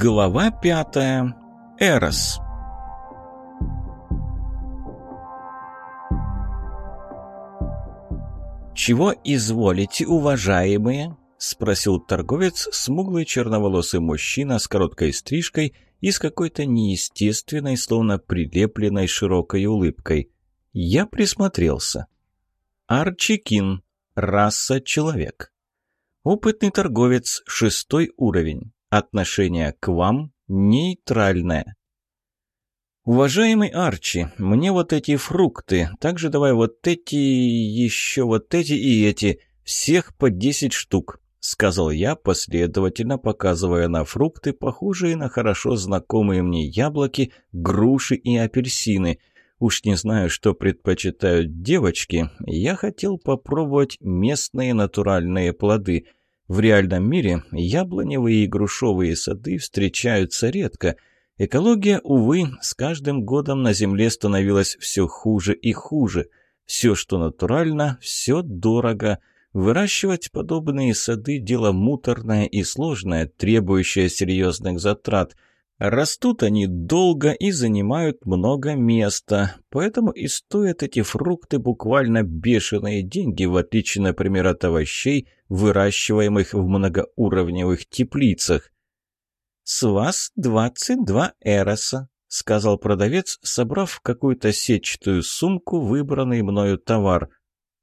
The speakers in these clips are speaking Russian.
Глава пятая. Эрос. «Чего изволите, уважаемые?» — спросил торговец, смуглый черноволосый мужчина с короткой стрижкой и с какой-то неестественной, словно прилепленной широкой улыбкой. Я присмотрелся. Арчикин. Раса человек. Опытный торговец, шестой уровень. Отношение к вам нейтральное. «Уважаемый Арчи, мне вот эти фрукты, также давай вот эти, еще вот эти и эти, всех по десять штук», — сказал я, последовательно показывая на фрукты, похожие на хорошо знакомые мне яблоки, груши и апельсины. Уж не знаю, что предпочитают девочки, я хотел попробовать местные натуральные плоды — в реальном мире яблоневые и грушевые сады встречаются редко. Экология, увы, с каждым годом на Земле становилась все хуже и хуже. Все, что натурально, все дорого. Выращивать подобные сады – дело муторное и сложное, требующее серьезных затрат – Растут они долго и занимают много места, поэтому и стоят эти фрукты буквально бешеные деньги, в отличие, например, от овощей, выращиваемых в многоуровневых теплицах. «С вас двадцать два эроса», — сказал продавец, собрав какую-то сетчатую сумку выбранный мною товар.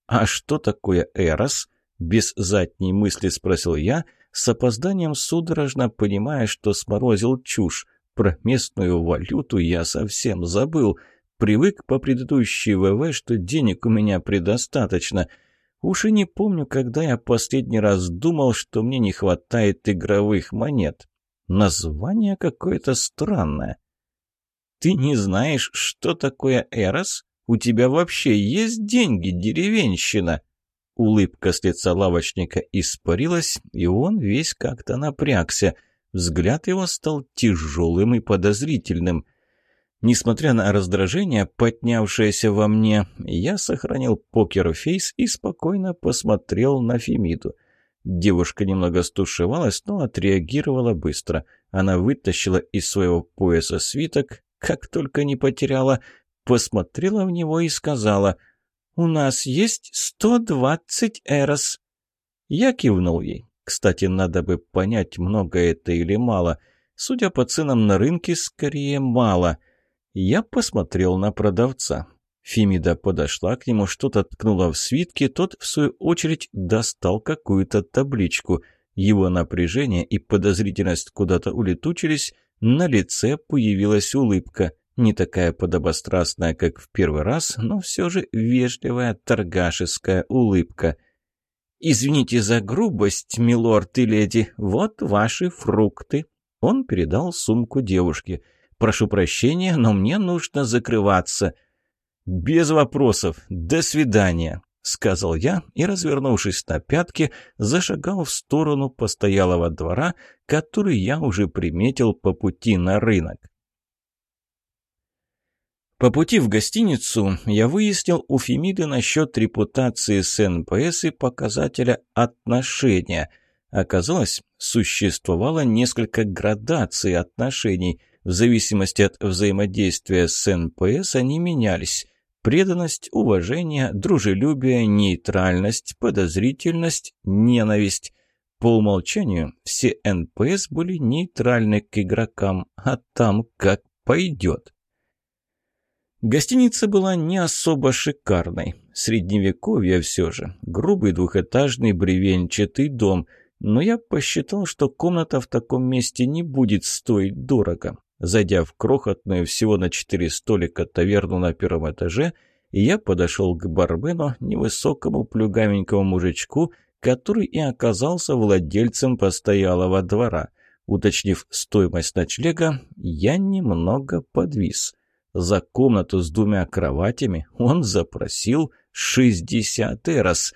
«А что такое эрос?» — без задней мысли спросил я — с опозданием судорожно понимая, что сморозил чушь. Про местную валюту я совсем забыл. Привык по предыдущей ВВ, что денег у меня предостаточно. Уж и не помню, когда я последний раз думал, что мне не хватает игровых монет. Название какое-то странное. «Ты не знаешь, что такое Эрос? У тебя вообще есть деньги, деревенщина?» Улыбка с лица лавочника испарилась, и он весь как-то напрягся. Взгляд его стал тяжелым и подозрительным. Несмотря на раздражение, поднявшееся во мне, я сохранил покер-фейс и спокойно посмотрел на Фемиду. Девушка немного стушевалась, но отреагировала быстро. Она вытащила из своего пояса свиток, как только не потеряла, посмотрела в него и сказала — «У нас есть сто двадцать эрос». Я кивнул ей. Кстати, надо бы понять, много это или мало. Судя по ценам на рынке, скорее мало. Я посмотрел на продавца. Фемида подошла к нему, что-то ткнула в свитке, тот, в свою очередь, достал какую-то табличку. Его напряжение и подозрительность куда-то улетучились, на лице появилась улыбка – не такая подобострастная, как в первый раз, но все же вежливая торгашеская улыбка. «Извините за грубость, милорд и леди, вот ваши фрукты». Он передал сумку девушке. «Прошу прощения, но мне нужно закрываться». «Без вопросов. До свидания», — сказал я и, развернувшись на пятки, зашагал в сторону постоялого двора, который я уже приметил по пути на рынок. По пути в гостиницу я выяснил у Фемиды насчет репутации с НПС и показателя отношения. Оказалось, существовало несколько градаций отношений. В зависимости от взаимодействия с НПС они менялись. Преданность, уважение, дружелюбие, нейтральность, подозрительность, ненависть. По умолчанию все НПС были нейтральны к игрокам, а там как пойдет. Гостиница была не особо шикарной. Средневековье все же. Грубый двухэтажный бревенчатый дом. Но я посчитал, что комната в таком месте не будет стоить дорого. Зайдя в крохотную всего на четыре столика таверну на первом этаже, я подошел к бармену, невысокому плюгавенькому мужичку, который и оказался владельцем постоялого двора. Уточнив стоимость ночлега, я немного подвис – за комнату с двумя кроватями он запросил 60 эрос.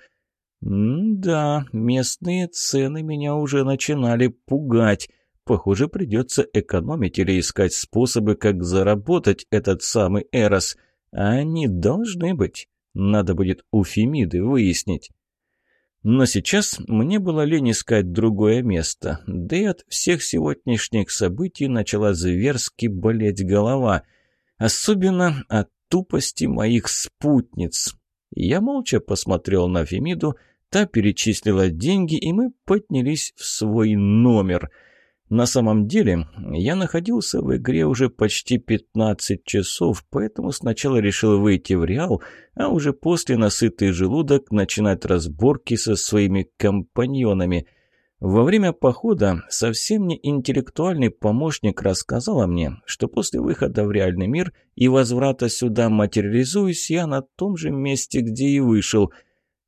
М-да, местные цены меня уже начинали пугать. Похоже, придется экономить или искать способы, как заработать этот самый эрос. А они должны быть. Надо будет у Фемиды выяснить. Но сейчас мне было лень искать другое место, да и от всех сегодняшних событий начала зверски болеть голова, особенно от тупости моих спутниц. Я молча посмотрел на Фемиду, та перечислила деньги, и мы поднялись в свой номер — на самом деле, я находился в игре уже почти 15 часов, поэтому сначала решил выйти в Реал, а уже после насытый желудок начинать разборки со своими компаньонами. Во время похода совсем не интеллектуальный помощник рассказала мне, что после выхода в реальный мир и возврата сюда материализуюсь я на том же месте, где и вышел.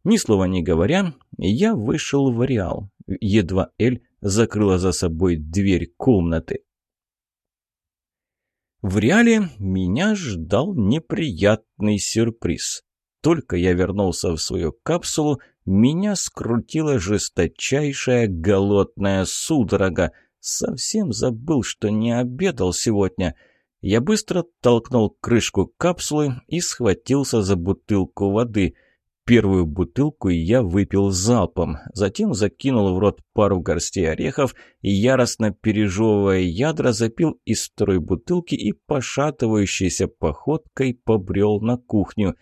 Ни слова не говоря, я вышел в Реал. Едва Эль закрыла за собой дверь комнаты. В реале меня ждал неприятный сюрприз. Только я вернулся в свою капсулу, меня скрутила жесточайшая голодная судорога. Совсем забыл, что не обедал сегодня. Я быстро толкнул крышку капсулы и схватился за бутылку воды — Первую бутылку я выпил залпом, затем закинул в рот пару горстей орехов и, яростно пережевывая ядра, запил из второй бутылки и, пошатывающейся походкой, побрел на кухню.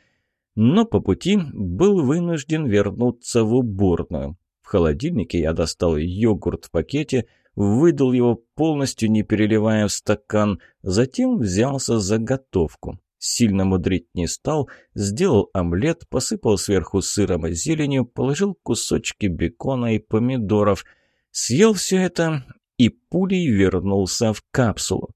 Но по пути был вынужден вернуться в уборную. В холодильнике я достал йогурт в пакете, выдал его полностью, не переливая в стакан, затем взялся за готовку. Сильно мудрить не стал, сделал омлет, посыпал сверху сыром и зеленью, положил кусочки бекона и помидоров. Съел все это и пулей вернулся в капсулу.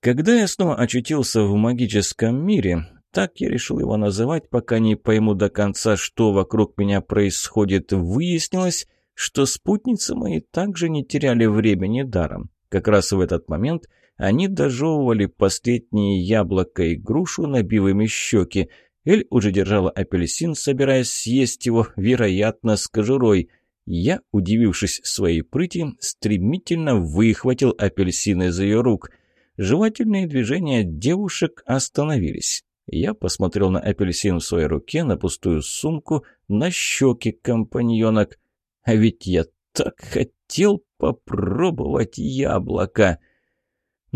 Когда я снова очутился в магическом мире, так я решил его называть, пока не пойму до конца, что вокруг меня происходит, выяснилось, что спутницы мои также не теряли времени даром. Как раз в этот момент – они дожевывали последние яблоко и грушу, набив щеки. Эль уже держала апельсин, собираясь съесть его, вероятно, с кожурой. Я, удивившись своей прыти, стремительно выхватил апельсин из ее рук. Жевательные движения девушек остановились. Я посмотрел на апельсин в своей руке, на пустую сумку, на щеки компаньонок. А ведь я так хотел попробовать яблоко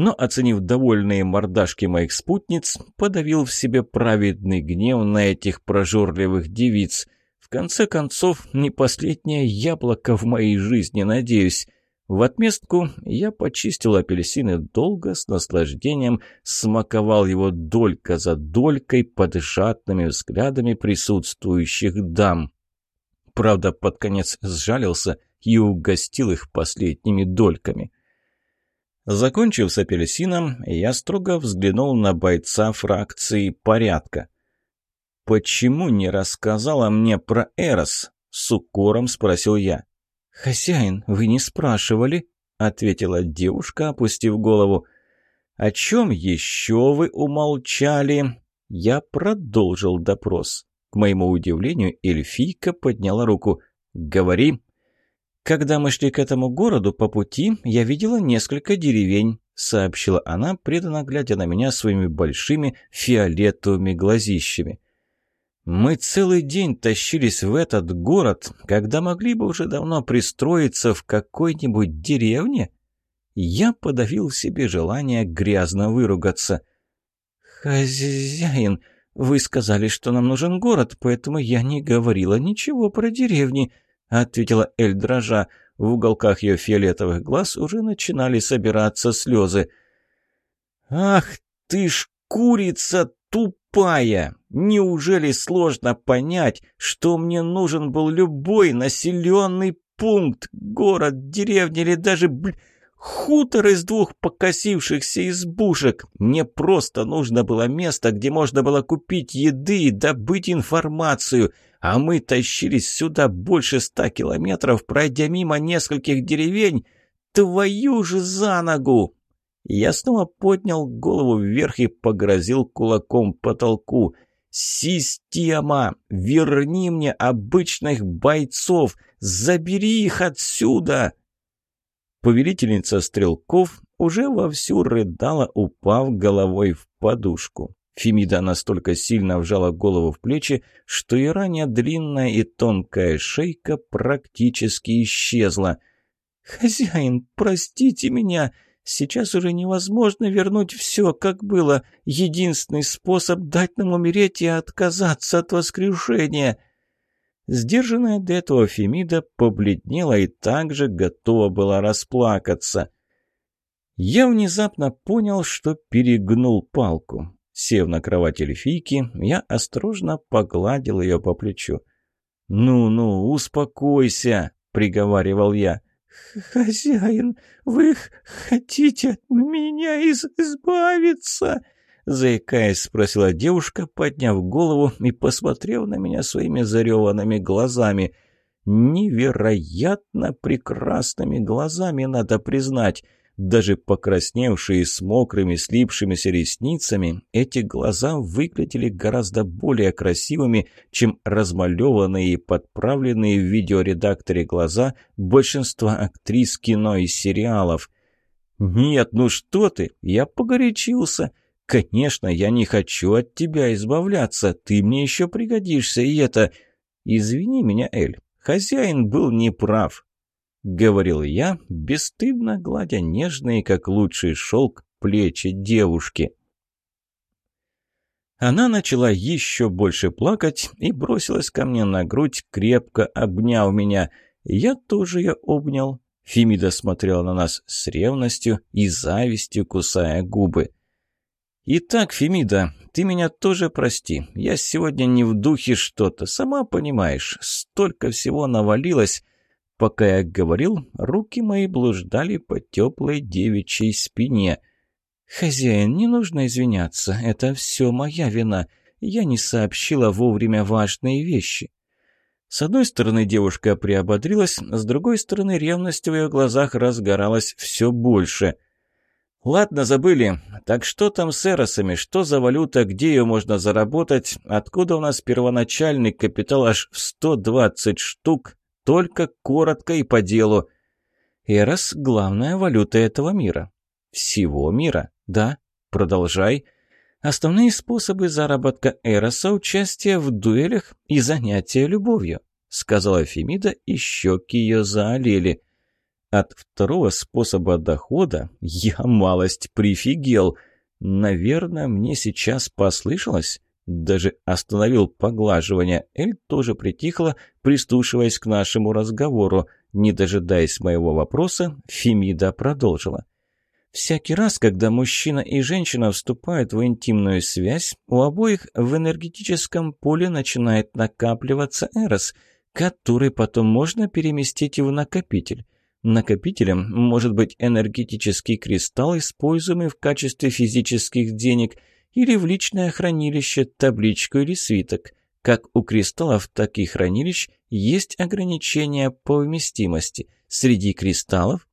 но, оценив довольные мордашки моих спутниц, подавил в себе праведный гнев на этих прожорливых девиц. В конце концов, не последнее яблоко в моей жизни, надеюсь. В отместку я почистил апельсины долго, с наслаждением, смаковал его долька за долькой под жадными взглядами присутствующих дам. Правда, под конец сжалился и угостил их последними дольками. Закончив с апельсином, я строго взглянул на бойца фракции порядка. «Почему не рассказала мне про Эрос?» — с укором спросил я. «Хозяин, вы не спрашивали?» — ответила девушка, опустив голову. «О чем еще вы умолчали?» Я продолжил допрос. К моему удивлению, эльфийка подняла руку. «Говори». «Когда мы шли к этому городу, по пути я видела несколько деревень», — сообщила она, преданно глядя на меня своими большими фиолетовыми глазищами. «Мы целый день тащились в этот город, когда могли бы уже давно пристроиться в какой-нибудь деревне?» Я подавил себе желание грязно выругаться. «Хозяин, вы сказали, что нам нужен город, поэтому я не говорила ничего про деревни», ответила Эль дрожа. В уголках ее фиолетовых глаз уже начинали собираться слезы. «Ах ты ж курица тупая! Неужели сложно понять, что мне нужен был любой населенный пункт, город, деревня или даже, блин, Хутор из двух покосившихся избушек. Мне просто нужно было место, где можно было купить еды и добыть информацию. А мы тащились сюда больше ста километров, пройдя мимо нескольких деревень. Твою же за ногу! Я снова поднял голову вверх и погрозил кулаком потолку. «Система! Верни мне обычных бойцов! Забери их отсюда!» Повелительница стрелков уже вовсю рыдала, упав головой в подушку. Фемида настолько сильно вжала голову в плечи, что и ранее длинная и тонкая шейка практически исчезла. «Хозяин, простите меня!» Сейчас уже невозможно вернуть все, как было. Единственный способ дать нам умереть и отказаться от воскрешения. Сдержанная до этого Фемида побледнела и также готова была расплакаться. Я внезапно понял, что перегнул палку. Сев на кровать эльфийки, я осторожно погладил ее по плечу. «Ну-ну, успокойся», — приговаривал я. «Хозяин, вы хотите от меня избавиться?» Заикаясь, спросила девушка, подняв голову и посмотрев на меня своими зареванными глазами. Невероятно прекрасными глазами, надо признать. Даже покрасневшие с мокрыми слипшимися ресницами, эти глаза выглядели гораздо более красивыми, чем размалеванные и подправленные в видеоредакторе глаза большинства актрис кино и сериалов. «Нет, ну что ты, я погорячился. Конечно, я не хочу от тебя избавляться, ты мне еще пригодишься, и это... Извини меня, Эль, хозяин был неправ». — говорил я, бесстыдно гладя нежные, как лучший шелк, плечи девушки. Она начала еще больше плакать и бросилась ко мне на грудь, крепко обняв меня. Я тоже ее обнял. Фемида смотрела на нас с ревностью и завистью, кусая губы. «Итак, Фемида, ты меня тоже прости. Я сегодня не в духе что-то, сама понимаешь. Столько всего навалилось. Пока я говорил, руки мои блуждали по теплой девичьей спине. «Хозяин, не нужно извиняться, это все моя вина. Я не сообщила вовремя важные вещи». С одной стороны, девушка приободрилась, с другой стороны, ревность в ее глазах разгоралась все больше. «Ладно, забыли. Так что там с эросами? Что за валюта? Где ее можно заработать? Откуда у нас первоначальный капитал аж в 120 штук? Только коротко и по делу. Эрос – главная валюта этого мира. Всего мира, да? Продолжай. Основные способы заработка Эроса – участие в дуэлях и занятие любовью, сказала Фемида, и щеки ее заолели. От второго способа дохода я малость прифигел. Наверное, мне сейчас послышалось. Даже остановил поглаживание. Эль тоже притихла, прислушиваясь к нашему разговору. Не дожидаясь моего вопроса, Фемида продолжила. Всякий раз, когда мужчина и женщина вступают в интимную связь, у обоих в энергетическом поле начинает накапливаться эрос, который потом можно переместить в накопитель. Накопителем может быть энергетический кристалл, используемый в качестве физических денег – или в личное хранилище, табличку или свиток. Как у кристаллов, так и хранилищ есть ограничения по вместимости. Среди кристаллов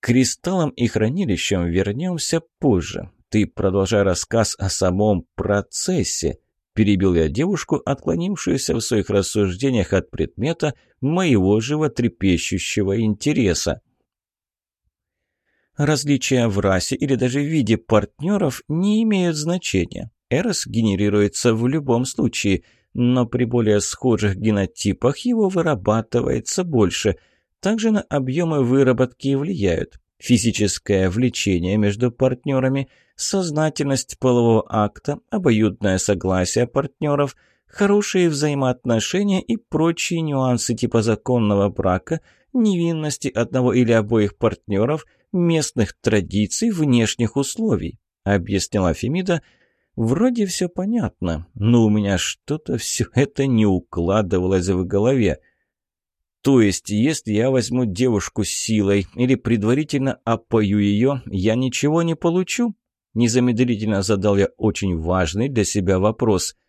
кристаллам и хранилищам вернемся позже. Ты продолжай рассказ о самом процессе. Перебил я девушку, отклонившуюся в своих рассуждениях от предмета моего животрепещущего интереса. Различия в расе или даже в виде партнеров не имеют значения. Эрос генерируется в любом случае, но при более схожих генотипах его вырабатывается больше. Также на объемы выработки влияют физическое влечение между партнерами, сознательность полового акта, обоюдное согласие партнеров, хорошие взаимоотношения и прочие нюансы типа законного брака, невинности одного или обоих партнеров – местных традиций, внешних условий», — объяснила Фемида. «Вроде все понятно, но у меня что-то все это не укладывалось в голове. То есть, если я возьму девушку силой или предварительно опою ее, я ничего не получу?» Незамедлительно задал я очень важный для себя вопрос —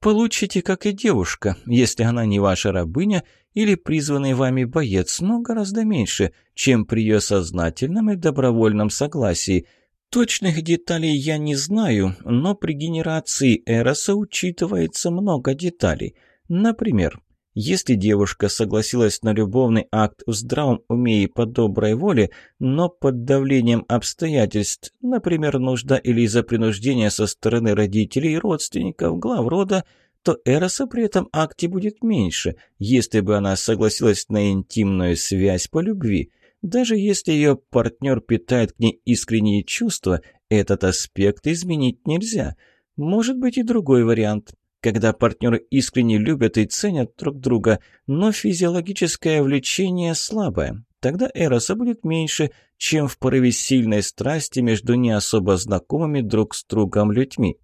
Получите, как и девушка, если она не ваша рабыня или призванный вами боец, но гораздо меньше, чем при ее сознательном и добровольном согласии. Точных деталей я не знаю, но при генерации Эроса учитывается много деталей. Например, Если девушка согласилась на любовный акт в здравом уме и по доброй воле, но под давлением обстоятельств, например, нужда или из-за принуждения со стороны родителей и родственников, глав рода, то Эроса при этом акте будет меньше, если бы она согласилась на интимную связь по любви. Даже если ее партнер питает к ней искренние чувства, этот аспект изменить нельзя. Может быть и другой вариант когда партнеры искренне любят и ценят друг друга, но физиологическое влечение слабое. Тогда эроса будет меньше, чем в порыве сильной страсти между не особо знакомыми друг с другом людьми.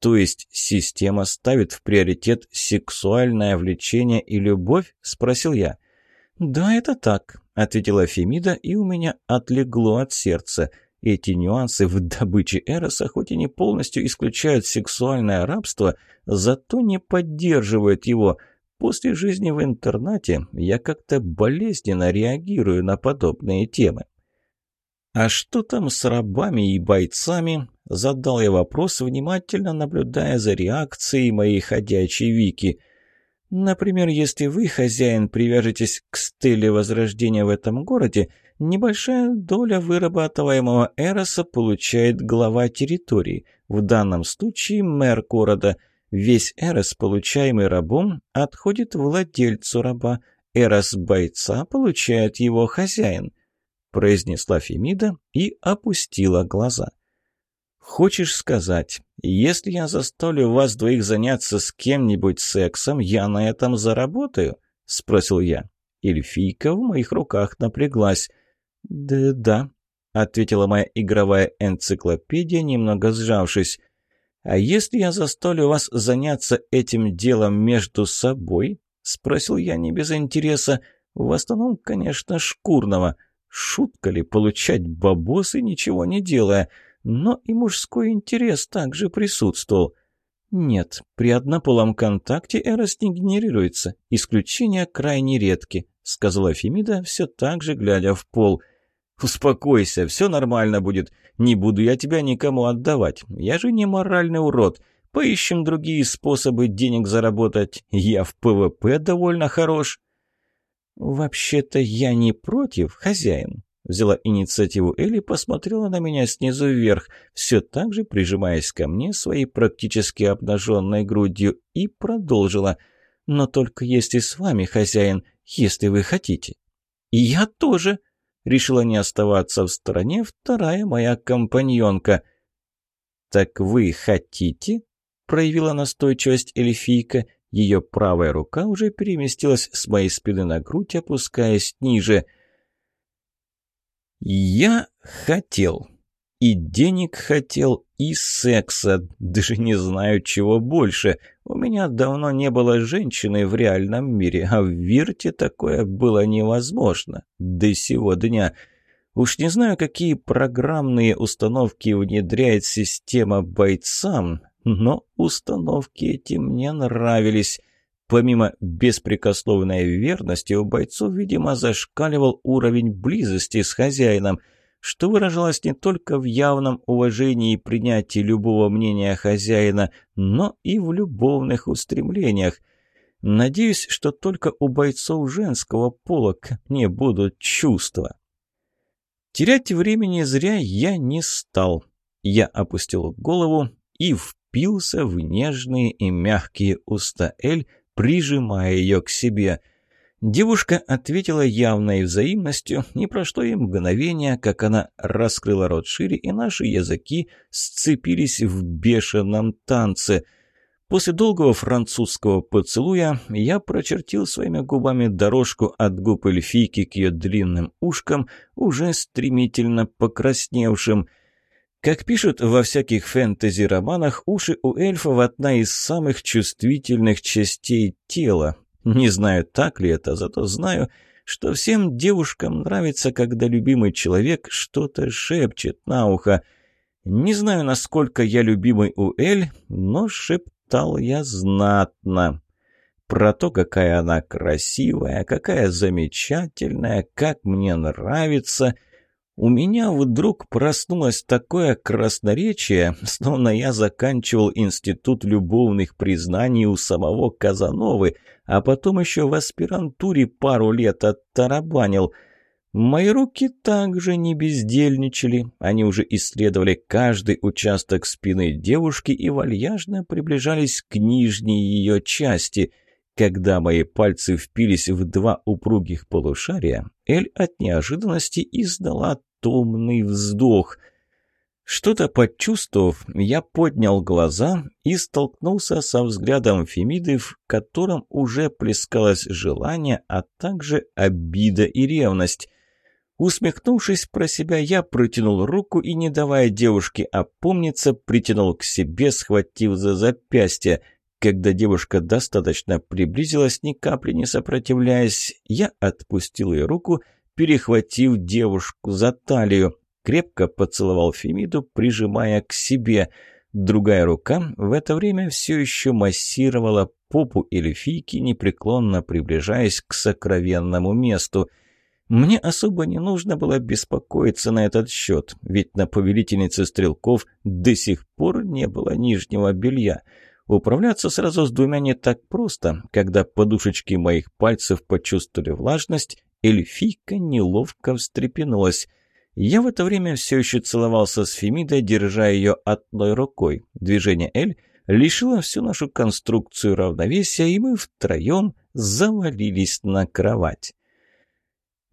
То есть система ставит в приоритет сексуальное влечение и любовь? Спросил я. Да, это так, ответила Фемида, и у меня отлегло от сердца – эти нюансы в добыче Эроса хоть и не полностью исключают сексуальное рабство, зато не поддерживают его. После жизни в интернате я как-то болезненно реагирую на подобные темы. «А что там с рабами и бойцами?» – задал я вопрос, внимательно наблюдая за реакцией моей ходячей Вики. «Например, если вы, хозяин, привяжетесь к стеле Возрождения в этом городе – Небольшая доля вырабатываемого эроса получает глава территории, в данном случае мэр города. Весь эрос, получаемый рабом, отходит владельцу раба. Эрос бойца получает его хозяин, произнесла Фемида и опустила глаза. «Хочешь сказать, если я заставлю вас двоих заняться с кем-нибудь сексом, я на этом заработаю?» — спросил я. Эльфийка в моих руках напряглась. «Да-да», — ответила моя игровая энциклопедия, немного сжавшись. «А если я заставлю вас заняться этим делом между собой?» — спросил я не без интереса. «В основном, конечно, шкурного. Шутка ли получать бабосы, ничего не делая? Но и мужской интерес также присутствовал». «Нет, при однополом контакте Эрос не генерируется. Исключения крайне редки», — сказала Фемида, все так же глядя в пол — «Успокойся, все нормально будет. Не буду я тебя никому отдавать. Я же не моральный урод. Поищем другие способы денег заработать. Я в ПВП довольно хорош». «Вообще-то я не против, хозяин», — взяла инициативу Элли, посмотрела на меня снизу вверх, все так же прижимаясь ко мне своей практически обнаженной грудью, и продолжила. «Но только если с вами, хозяин, если вы хотите». «И я тоже», решила не оставаться в стороне вторая моя компаньонка. «Так вы хотите?» — проявила настойчивость эльфийка. Ее правая рука уже переместилась с моей спины на грудь, опускаясь ниже. «Я хотел. И денег хотел, и секса. Даже не знаю, чего больше. У меня давно не было женщины в реальном мире, а в Вирте такое было невозможно. До сего дня. Уж не знаю, какие программные установки внедряет система бойцам, но установки эти мне нравились. Помимо беспрекословной верности, у бойцов, видимо, зашкаливал уровень близости с хозяином – что выражалось не только в явном уважении и принятии любого мнения хозяина, но и в любовных устремлениях. Надеюсь, что только у бойцов женского пола ко мне будут чувства. Терять времени зря я не стал. Я опустил голову и впился в нежные и мягкие уста Эль, прижимая ее к себе – Девушка ответила явной взаимностью, не прошло и мгновение, как она раскрыла рот шире, и наши языки сцепились в бешеном танце. После долгого французского поцелуя я прочертил своими губами дорожку от губ эльфийки к ее длинным ушкам, уже стремительно покрасневшим. Как пишут во всяких фэнтези-романах, уши у эльфов одна из самых чувствительных частей тела, не знаю, так ли это, зато знаю, что всем девушкам нравится, когда любимый человек что-то шепчет на ухо. Не знаю, насколько я любимый у Эль, но шептал я знатно. Про то, какая она красивая, какая замечательная, как мне нравится — у меня вдруг проснулось такое красноречие, словно я заканчивал институт любовных признаний у самого Казановы, а потом еще в аспирантуре пару лет оттарабанил. Мои руки также не бездельничали. Они уже исследовали каждый участок спины девушки и вальяжно приближались к нижней ее части. Когда мои пальцы впились в два упругих полушария, Эль от неожиданности издала томный вздох — что-то почувствовав, я поднял глаза и столкнулся со взглядом Фемиды, в котором уже плескалось желание, а также обида и ревность. Усмехнувшись про себя, я протянул руку и, не давая девушке опомниться, притянул к себе, схватив за запястье. Когда девушка достаточно приблизилась, ни капли не сопротивляясь, я отпустил ее руку, перехватив девушку за талию крепко поцеловал Фемиду, прижимая к себе. Другая рука в это время все еще массировала попу эльфийки, непреклонно приближаясь к сокровенному месту. Мне особо не нужно было беспокоиться на этот счет, ведь на повелительнице стрелков до сих пор не было нижнего белья. Управляться сразу с двумя не так просто. Когда подушечки моих пальцев почувствовали влажность, эльфийка неловко встрепенулась – я в это время все еще целовался с Фемидой, держа ее одной рукой. Движение «Эль» лишило всю нашу конструкцию равновесия, и мы втроем завалились на кровать.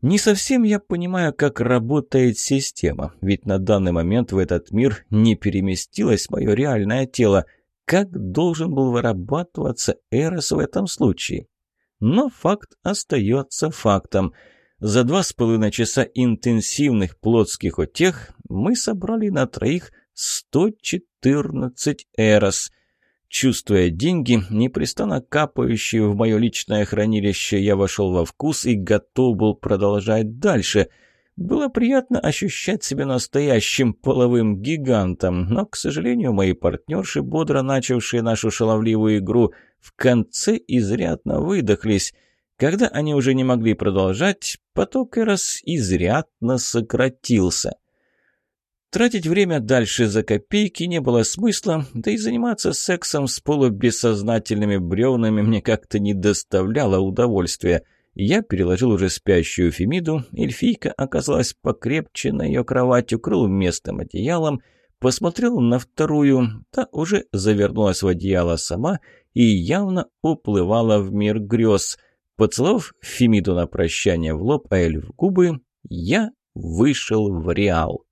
Не совсем я понимаю, как работает система, ведь на данный момент в этот мир не переместилось мое реальное тело. Как должен был вырабатываться Эрос в этом случае? Но факт остается фактом – за два с половиной часа интенсивных плотских утех мы собрали на троих 114 эрос. Чувствуя деньги, непрестанно капающие в мое личное хранилище, я вошел во вкус и готов был продолжать дальше. Было приятно ощущать себя настоящим половым гигантом, но, к сожалению, мои партнерши, бодро начавшие нашу шаловливую игру, в конце изрядно выдохлись – когда они уже не могли продолжать, поток Эрос изрядно сократился. Тратить время дальше за копейки не было смысла, да и заниматься сексом с полубессознательными бревнами мне как-то не доставляло удовольствия. Я переложил уже спящую Фемиду, эльфийка оказалась покрепче на ее кровать, укрыл местным одеялом, посмотрел на вторую, та уже завернулась в одеяло сама и явно уплывала в мир грез – Поцеловав Фемиду на прощание в лоб, а Эль в губы, я вышел в Реал.